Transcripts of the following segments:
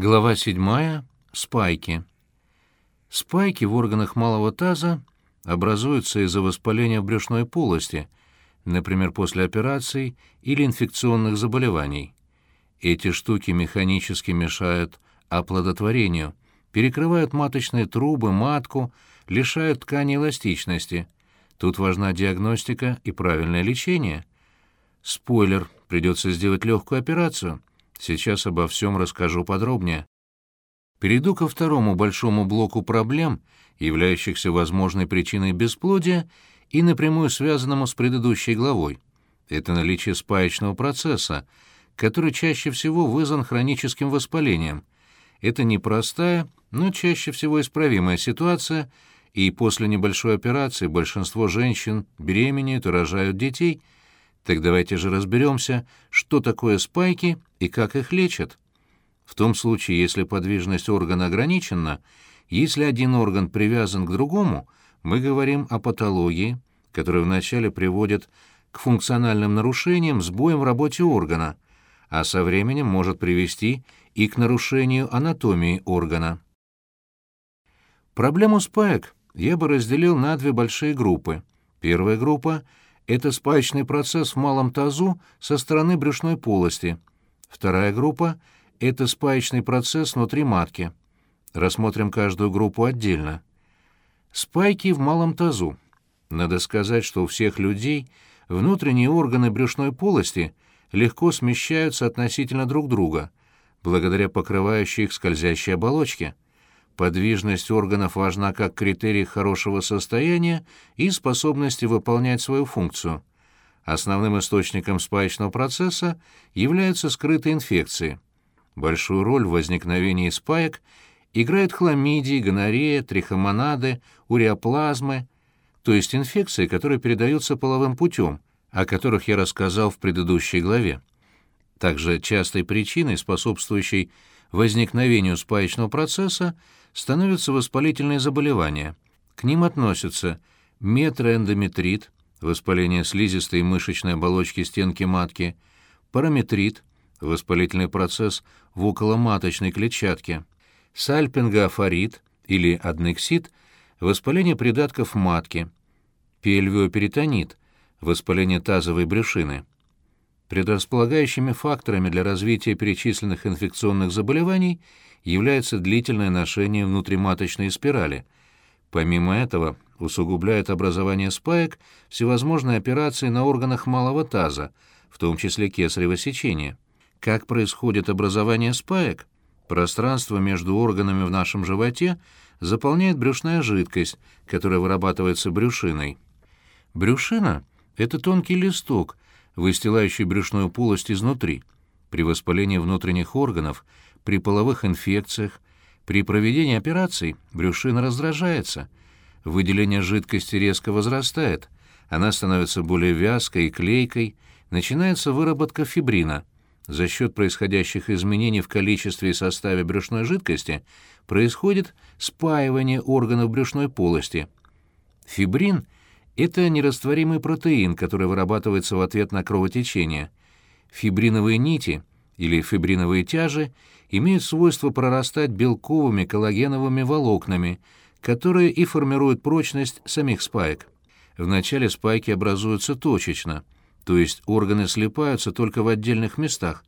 Глава 7. Спайки. Спайки в органах малого таза образуются из-за воспаления в брюшной полости, например, после операций или инфекционных заболеваний. Эти штуки механически мешают оплодотворению, перекрывают маточные трубы, матку, лишают ткани эластичности. Тут важна диагностика и правильное лечение. Спойлер, придется сделать легкую операцию — Сейчас обо всем расскажу подробнее. Перейду ко второму большому блоку проблем, являющихся возможной причиной бесплодия и напрямую связанному с предыдущей главой. Это наличие спаечного процесса, который чаще всего вызван хроническим воспалением. Это непростая, но чаще всего исправимая ситуация, и после небольшой операции большинство женщин беременеют и рожают детей – так давайте же разберемся, что такое спайки и как их лечат. В том случае, если подвижность органа ограничена, если один орган привязан к другому, мы говорим о патологии, которая вначале приводит к функциональным нарушениям, сбоям в работе органа, а со временем может привести и к нарушению анатомии органа. Проблему спаек я бы разделил на две большие группы. Первая группа — это спаечный процесс в малом тазу со стороны брюшной полости. Вторая группа — это спаечный процесс внутри матки. Рассмотрим каждую группу отдельно. Спайки в малом тазу. Надо сказать, что у всех людей внутренние органы брюшной полости легко смещаются относительно друг друга, благодаря покрывающей их скользящей оболочке — Подвижность органов важна как критерий хорошего состояния и способности выполнять свою функцию. Основным источником спаечного процесса являются скрытые инфекции. Большую роль в возникновении спаек играют хламидии, гонорея, трихомонады, уреоплазмы, то есть инфекции, которые передаются половым путем, о которых я рассказал в предыдущей главе. Также частой причиной, способствующей возникновению спаечного процесса, становятся воспалительные заболевания. К ним относятся метроэндометрит, воспаление слизистой мышечной оболочки стенки матки, параметрит, воспалительный процесс в околоматочной клетчатке, сальпингофорит или аднексит, воспаление придатков матки, пельвиоперитонит, воспаление тазовой брюшины. Предрасполагающими факторами для развития перечисленных инфекционных заболеваний является длительное ношение внутриматочной спирали. Помимо этого, усугубляет образование спаек всевозможные операции на органах малого таза, в том числе кесарево сечение. Как происходит образование спаек? Пространство между органами в нашем животе заполняет брюшная жидкость, которая вырабатывается брюшиной. Брюшина — это тонкий листок, выстилающий брюшную полость изнутри. При воспалении внутренних органов, при половых инфекциях, при проведении операций брюшина раздражается. Выделение жидкости резко возрастает, она становится более вязкой и клейкой, начинается выработка фибрина. За счет происходящих изменений в количестве и составе брюшной жидкости происходит спаивание органов брюшной полости. Фибрин — это нерастворимый протеин, который вырабатывается в ответ на кровотечение. Фибриновые нити или фибриновые тяжи имеют свойство прорастать белковыми коллагеновыми волокнами, которые и формируют прочность самих спаек. Вначале спайки образуются точечно, то есть органы слипаются только в отдельных местах.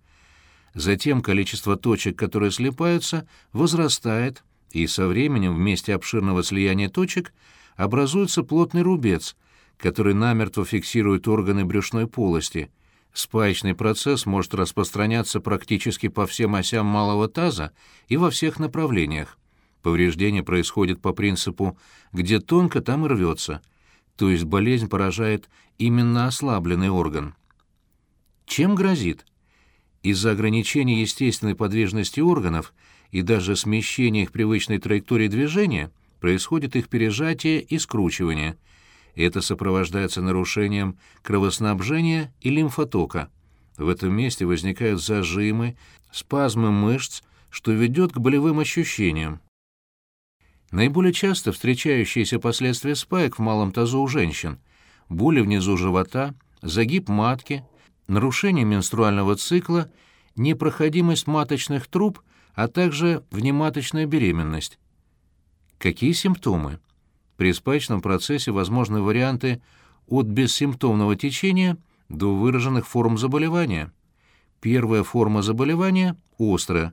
Затем количество точек, которые слипаются, возрастает, и со временем в месте обширного слияния точек – образуется плотный рубец, который намертво фиксирует органы брюшной полости. Спаечный процесс может распространяться практически по всем осям малого таза и во всех направлениях. Повреждение происходит по принципу «где тонко, там и рвется», то есть болезнь поражает именно ослабленный орган. Чем грозит? Из-за ограничения естественной подвижности органов и даже смещения их привычной траектории движения – происходит их пережатие и скручивание. Это сопровождается нарушением кровоснабжения и лимфотока. В этом месте возникают зажимы, спазмы мышц, что ведет к болевым ощущениям. Наиболее часто встречающиеся последствия спаек в малом тазу у женщин – боли внизу живота, загиб матки, нарушение менструального цикла, непроходимость маточных труб, а также внематочная беременность. Какие симптомы? При спаечном процессе возможны варианты от бессимптомного течения до выраженных форм заболевания. Первая форма заболевания – острая.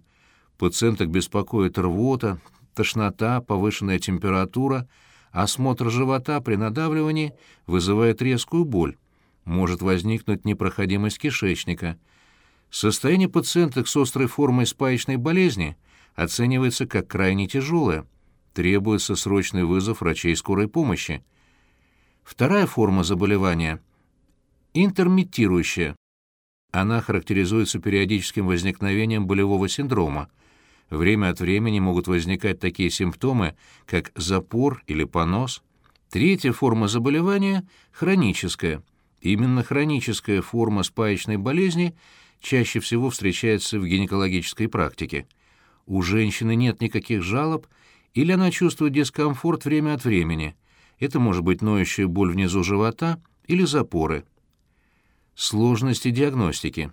Пациенток беспокоит рвота, тошнота, повышенная температура, осмотр живота при надавливании вызывает резкую боль. Может возникнуть непроходимость кишечника. Состояние пациенток с острой формой спаечной болезни оценивается как крайне тяжелое – требуется срочный вызов врачей скорой помощи. Вторая форма заболевания – интермиттирующая. Она характеризуется периодическим возникновением болевого синдрома. Время от времени могут возникать такие симптомы, как запор или понос. Третья форма заболевания – хроническая. Именно хроническая форма спаечной болезни чаще всего встречается в гинекологической практике. У женщины нет никаких жалоб – или она чувствует дискомфорт время от времени. Это может быть ноющая боль внизу живота или запоры. Сложности диагностики.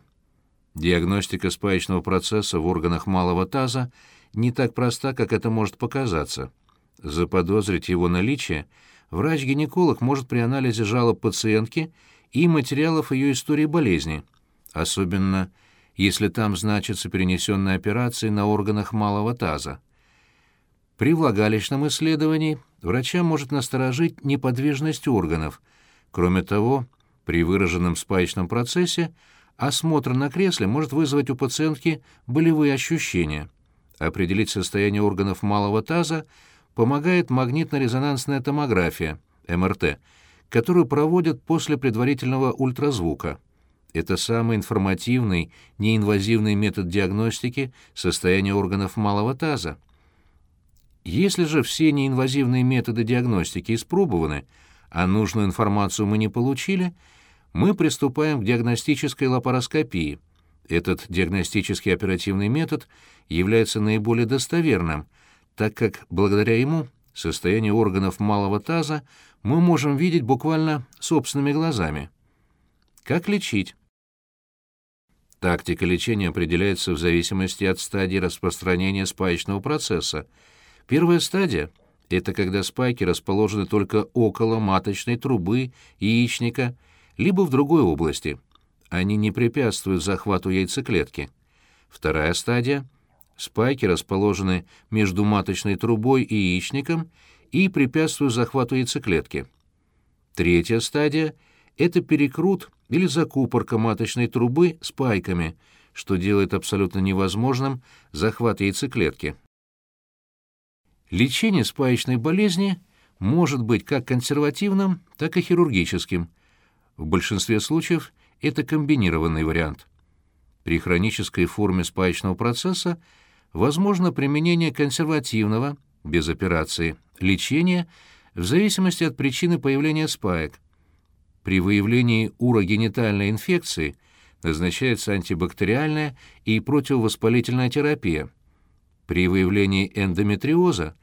Диагностика спаечного процесса в органах малого таза не так проста, как это может показаться. Заподозрить его наличие врач-гинеколог может при анализе жалоб пациентки и материалов ее истории болезни, особенно если там значатся перенесенные операции на органах малого таза. При влагалищном исследовании врача может насторожить неподвижность органов. Кроме того, при выраженном спаечном процессе осмотр на кресле может вызвать у пациентки болевые ощущения. Определить состояние органов малого таза помогает магнитно-резонансная томография, МРТ, которую проводят после предварительного ультразвука. Это самый информативный, неинвазивный метод диагностики состояния органов малого таза. Если же все неинвазивные методы диагностики испробованы, а нужную информацию мы не получили, мы приступаем к диагностической лапароскопии. Этот диагностический оперативный метод является наиболее достоверным, так как благодаря ему состояние органов малого таза мы можем видеть буквально собственными глазами. Как лечить? Тактика лечения определяется в зависимости от стадии распространения спаечного процесса – Первая стадия — это когда спайки расположены только около маточной трубы, яичника, либо в другой области. Они не препятствуют захвату яйцеклетки. Вторая стадия — спайки расположены между маточной трубой и яичником и препятствуют захвату яйцеклетки. Третья стадия — это перекрут или закупорка маточной трубы спайками, что делает абсолютно невозможным захват яйцеклетки. Лечение спаечной болезни может быть как консервативным, так и хирургическим. В большинстве случаев это комбинированный вариант. При хронической форме спаечного процесса возможно применение консервативного, без операции, лечения в зависимости от причины появления спаек. При выявлении урогенитальной инфекции назначается антибактериальная и противовоспалительная терапия. При выявлении эндометриоза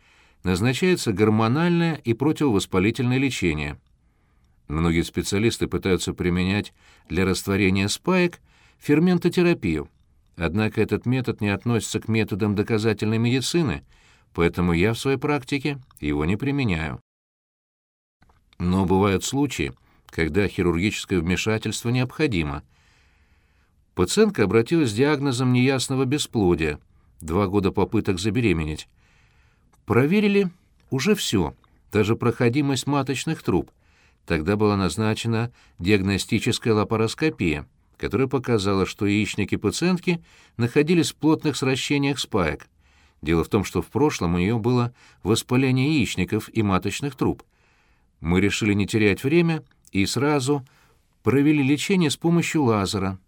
назначается гормональное и противовоспалительное лечение. Многие специалисты пытаются применять для растворения спаек ферментотерапию, однако этот метод не относится к методам доказательной медицины, поэтому я в своей практике его не применяю. Но бывают случаи, когда хирургическое вмешательство необходимо. Пациентка обратилась с диагнозом неясного бесплодия, два года попыток забеременеть. Проверили уже все, даже проходимость маточных труб. Тогда была назначена диагностическая лапароскопия, которая показала, что яичники пациентки находились в плотных сращениях спаек. Дело в том, что в прошлом у нее было воспаление яичников и маточных труб. Мы решили не терять время и сразу провели лечение с помощью лазера.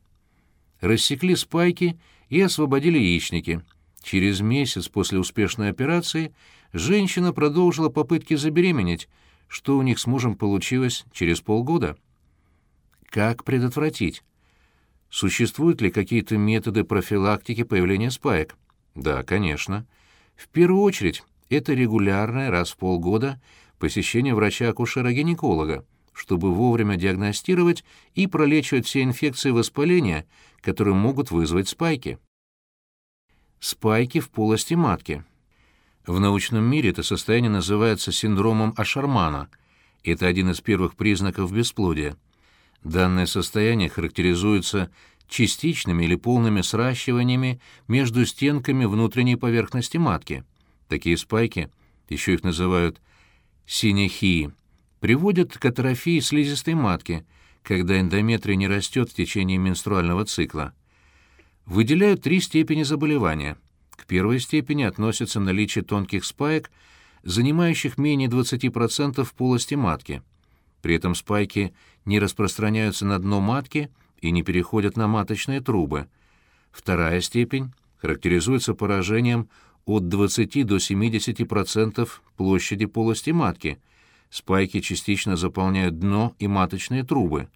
Рассекли спайки и освободили яичники — Через месяц после успешной операции женщина продолжила попытки забеременеть, что у них с мужем получилось через полгода. Как предотвратить? Существуют ли какие-то методы профилактики появления спаек? Да, конечно. В первую очередь, это регулярное раз в полгода посещение врача-акушера-гинеколога, чтобы вовремя диагностировать и пролечивать все инфекции воспаления, которые могут вызвать спайки. Спайки в полости матки. В научном мире это состояние называется синдромом Ашармана. Это один из первых признаков бесплодия. Данное состояние характеризуется частичными или полными сращиваниями между стенками внутренней поверхности матки. Такие спайки, еще их называют синехии, приводят к атрофии слизистой матки, когда эндометрий не растет в течение менструального цикла. Выделяют три степени заболевания. К первой степени относятся наличие тонких спаек, занимающих менее 20% в полости матки. При этом спайки не распространяются на дно матки и не переходят на маточные трубы. Вторая степень характеризуется поражением от 20 до 70% площади полости матки. Спайки частично заполняют дно и маточные трубы.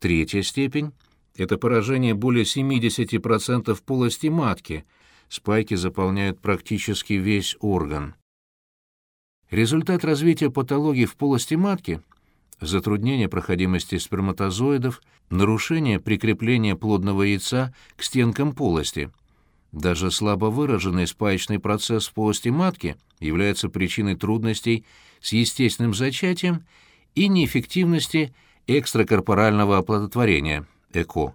Третья степень — это поражение более 70% полости матки. Спайки заполняют практически весь орган. Результат развития патологии в полости матки — затруднение проходимости сперматозоидов, нарушение прикрепления плодного яйца к стенкам полости — даже слабо выраженный спаечный процесс в полости матки является причиной трудностей с естественным зачатием и неэффективности экстракорпорального оплодотворения, ЭКО.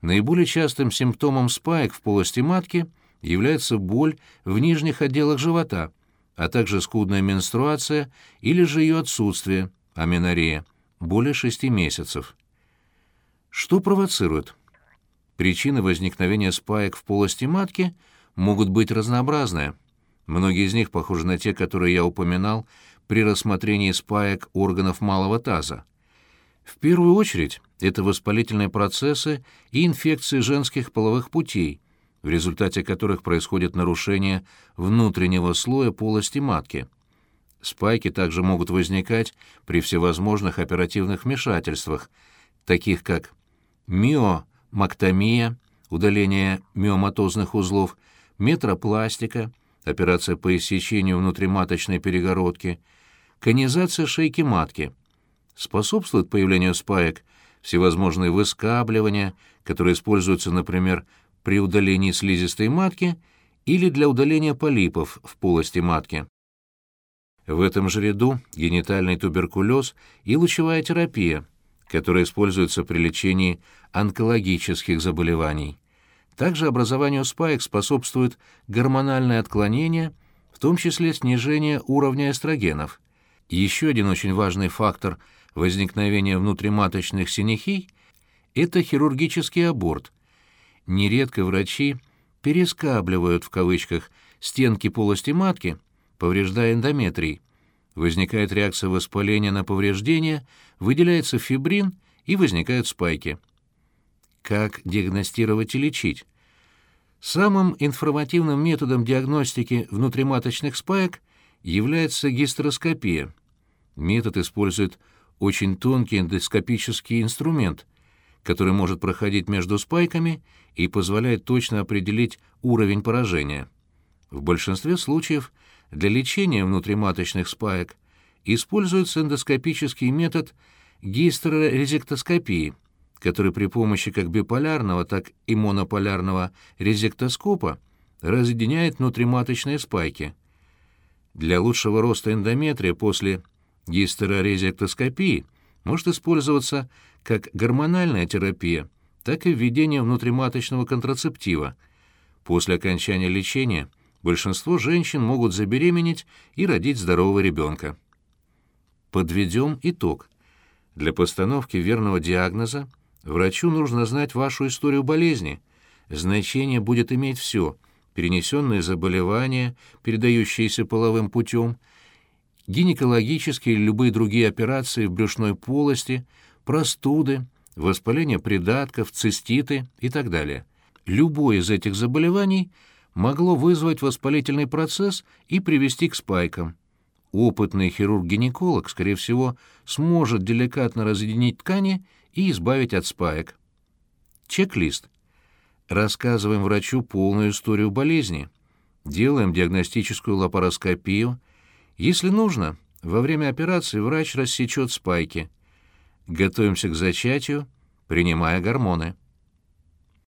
Наиболее частым симптомом спаек в полости матки является боль в нижних отделах живота, а также скудная менструация или же ее отсутствие, аменорея, более 6 месяцев. Что провоцирует? Причины возникновения спаек в полости матки могут быть разнообразные. Многие из них похожи на те, которые я упоминал при рассмотрении спаек органов малого таза. В первую очередь это воспалительные процессы и инфекции женских половых путей, в результате которых происходит нарушение внутреннего слоя полости матки. Спайки также могут возникать при всевозможных оперативных вмешательствах, таких как мио мактомия, удаление миоматозных узлов, метропластика, операция по иссечению внутриматочной перегородки, конизация шейки матки. Способствует появлению спаек всевозможные выскабливания, которые используются, например, при удалении слизистой матки или для удаления полипов в полости матки. В этом же ряду генитальный туберкулез и лучевая терапия, которая используется при лечении онкологических заболеваний. Также образованию спаек способствует гормональное отклонение, в том числе снижение уровня эстрогенов. Еще один очень важный фактор возникновения внутриматочных синехий – это хирургический аборт. Нередко врачи «перескабливают» в кавычках стенки полости матки, повреждая эндометрий. Возникает реакция воспаления на повреждение, выделяется фибрин и возникают спайки как диагностировать и лечить. Самым информативным методом диагностики внутриматочных спаек является гистероскопия. Метод использует очень тонкий эндоскопический инструмент, который может проходить между спайками и позволяет точно определить уровень поражения. В большинстве случаев для лечения внутриматочных спаек используется эндоскопический метод гистерорезектоскопии – который при помощи как биполярного, так и монополярного резектоскопа разъединяет внутриматочные спайки. Для лучшего роста эндометрия после гистерорезектоскопии может использоваться как гормональная терапия, так и введение внутриматочного контрацептива. После окончания лечения большинство женщин могут забеременеть и родить здорового ребенка. Подведем итог. Для постановки верного диагноза Врачу нужно знать вашу историю болезни. Значение будет иметь все – перенесенные заболевания, передающиеся половым путем, гинекологические или любые другие операции в брюшной полости, простуды, воспаление придатков, циститы и так далее. Любое из этих заболеваний могло вызвать воспалительный процесс и привести к спайкам. Опытный хирург-гинеколог, скорее всего, сможет деликатно разъединить ткани и избавить от спаек. Чек-лист. Рассказываем врачу полную историю болезни. Делаем диагностическую лапароскопию. Если нужно, во время операции врач рассечет спайки. Готовимся к зачатию, принимая гормоны.